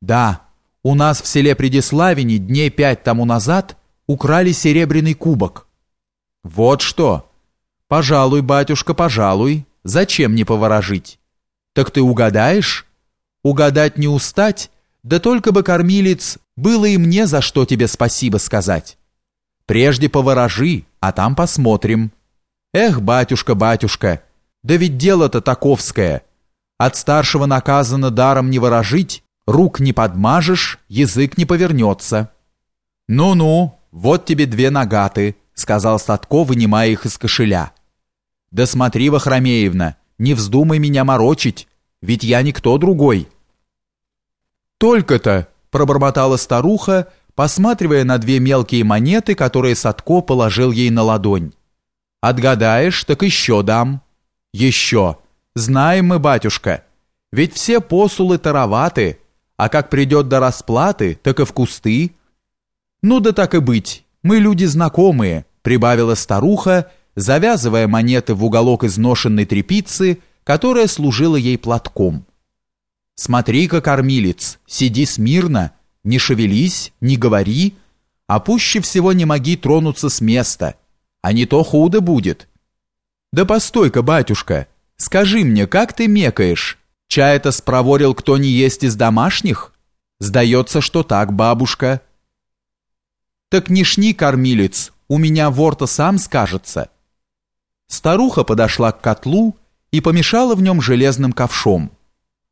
Да, у нас в селе Предиславине дней пять тому назад украли серебряный кубок. Вот что. Пожалуй, батюшка, пожалуй. Зачем не поворожить? Так ты угадаешь? Угадать не устать, да только бы, кормилец, было и мне за что тебе спасибо сказать. Прежде поворожи, а там посмотрим. Эх, батюшка, батюшка, да ведь дело-то таковское. От старшего наказано даром не ворожить, рук не подмажешь, язык не повернется. Ну-ну, вот тебе две нагаты, сказал Садко, вынимая их из кошеля. Да смотри, Вахромеевна, не вздумай меня морочить, ведь я никто другой. Только-то, пробормотала старуха, посматривая на две мелкие монеты, которые Садко положил ей на ладонь. Отгадаешь, так еще дам. Еще. Знаем мы, батюшка. Ведь все посулы тароваты, а как придет до расплаты, так и в кусты. Ну да так и быть, мы люди знакомые, прибавила старуха, завязывая монеты в уголок изношенной тряпицы, которая служила ей платком. Смотри-ка, кормилец, сиди смирно, не шевелись, не говори, а пуще всего не моги тронуться с места, а не то худо будет. Да постой-ка, батюшка, скажи мне, как ты мекаешь? Чай это спроворил кто не есть из домашних? Сдается, что так, бабушка. Так не шни, кормилец, у меня вор-то сам скажется. Старуха подошла к котлу и помешала в нем железным ковшом.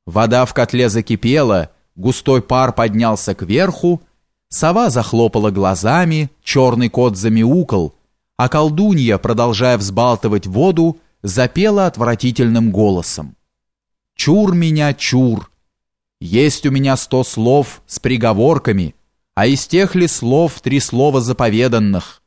Вода в котле закипела, густой пар поднялся кверху, сова захлопала глазами, черный кот замяукал, а колдунья, продолжая взбалтывать воду, запела отвратительным голосом. «Чур меня, чур! Есть у меня сто слов с приговорками, а из тех ли слов три слова заповеданных?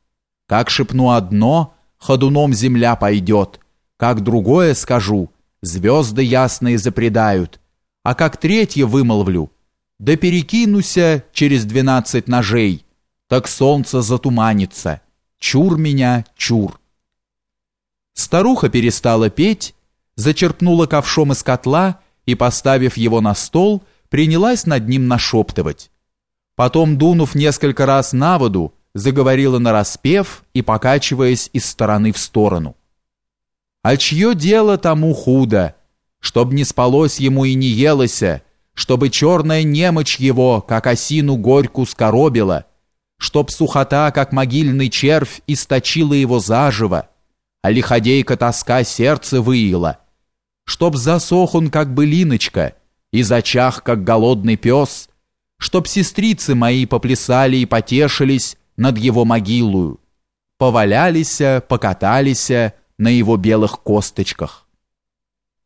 Как шепну одно, ходуном земля пойдет, как другое скажу, звезды ясные запредают, а как третье вымолвлю, да перекинуся через двенадцать ножей, так солнце затуманится». Чур меня, чур. Старуха перестала петь, зачерпнула ковшом из котла и, поставив его на стол, принялась над ним нашептывать. Потом, дунув несколько раз на воду, заговорила нараспев и покачиваясь из стороны в сторону. «А чье дело тому худо? Чтоб не спалось ему и не елося, чтобы черная немочь его, как осину горьку, скоробила, чтоб сухота, как могильный червь, источила его заживо, а лиходейка тоска сердце выила, чтоб засох он, как былиночка, и зачах, как голодный пес, чтоб сестрицы мои поплясали и потешились над его могилою, повалялись, покатались на его белых косточках.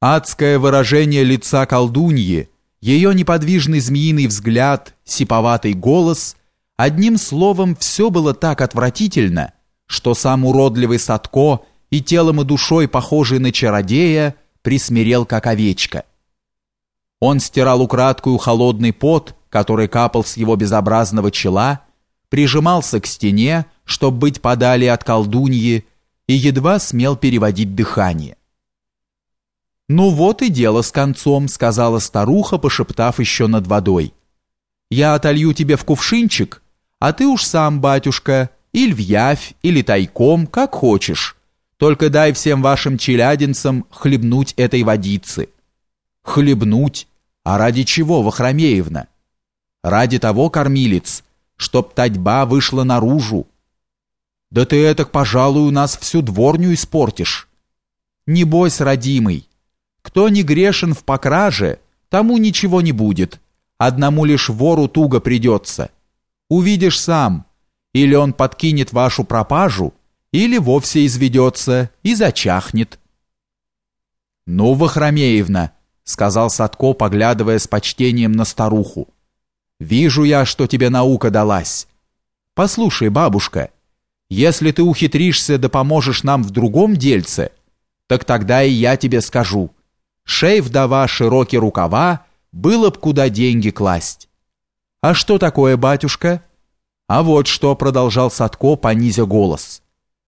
Адское выражение лица колдуньи, ее неподвижный змеиный взгляд, сиповатый голос — Одним словом, все было так отвратительно, что сам уродливый Садко и телом и душой похожий на чародея присмирел как овечка. Он стирал украдкую холодный пот, который капал с его безобразного чела, прижимался к стене, чтобы быть подали от колдуньи, и едва смел переводить дыхание. «Ну вот и дело с концом», — сказала старуха, пошептав еще над водой. «Я отолью тебе в кувшинчик, а ты уж сам, батюшка, или в явь, или тайком, как хочешь. Только дай всем вашим челядинцам хлебнуть этой водицы. Хлебнуть? А ради чего, Вахромеевна? Ради того, кормилец, чтоб татьба вышла наружу. Да ты этак, пожалуй, у нас всю дворню испортишь. Не бойся, родимый. Кто не грешен в покраже, тому ничего не будет. Одному лишь вору туго придется. Увидишь сам, или он подкинет вашу пропажу, или вовсе изведется и зачахнет. «Ну, Вахромеевна», — сказал Садко, поглядывая с почтением на старуху, «вижу я, что тебе наука далась. Послушай, бабушка, если ты ухитришься да поможешь нам в другом дельце, так тогда и я тебе скажу, шей вдова широкие рукава, было б куда деньги класть». «А что такое, батюшка?» «А вот что», — продолжал Садко, понизя голос.